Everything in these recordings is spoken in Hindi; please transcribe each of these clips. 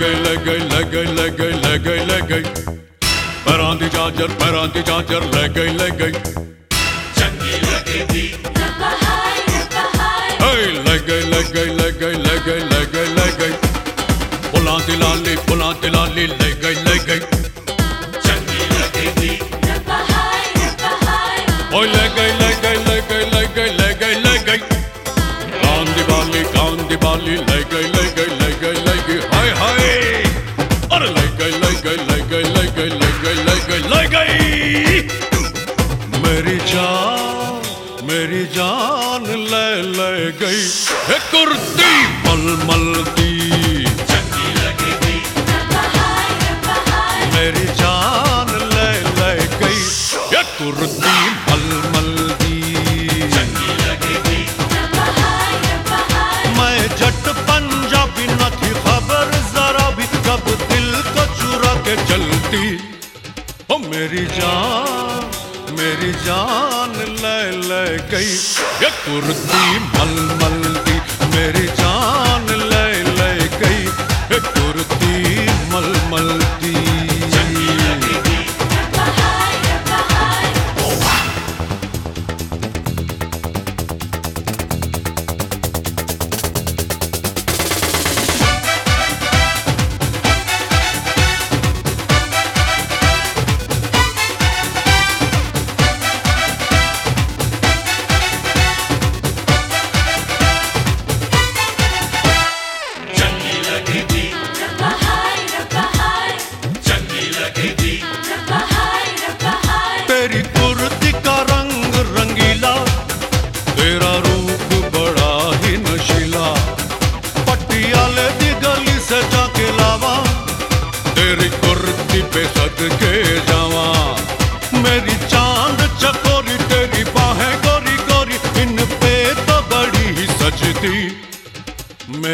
गई लग गई लग गई लग गई लग गई लग। गई परांदी चाचर परांदी चाचर लग गई चंगी लगी थी लग गई लग गई लग गई लग लाली बुलाती लाली लग गई लग गई लग गई लग गई लग गई लग गई लग गई मेरी जान मेरी जान ले ले गई कुर्ती मल मल दी उड़ती मल मल मेरी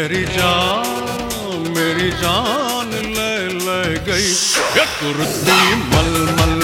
मेरी जान मेरी जान ले ले गई। कुर्ती मल मल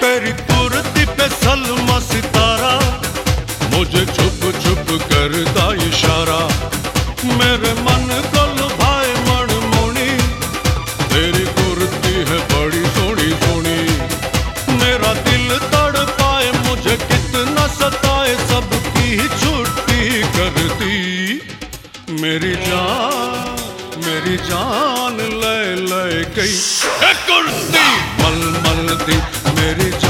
तेरी कुर्ती पे सलमा सितारा मुझे छुप छुप करता ये जान लय लय कई कुर्ती मल मल दी मेरी जान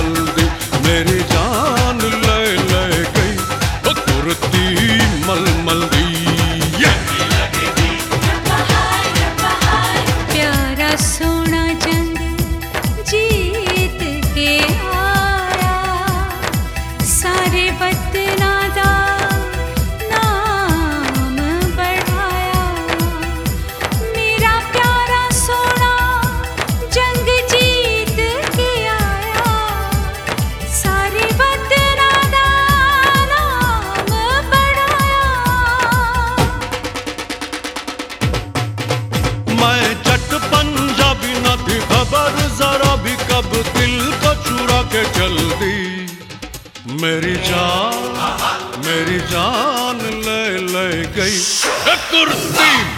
जान ले ले गई। मल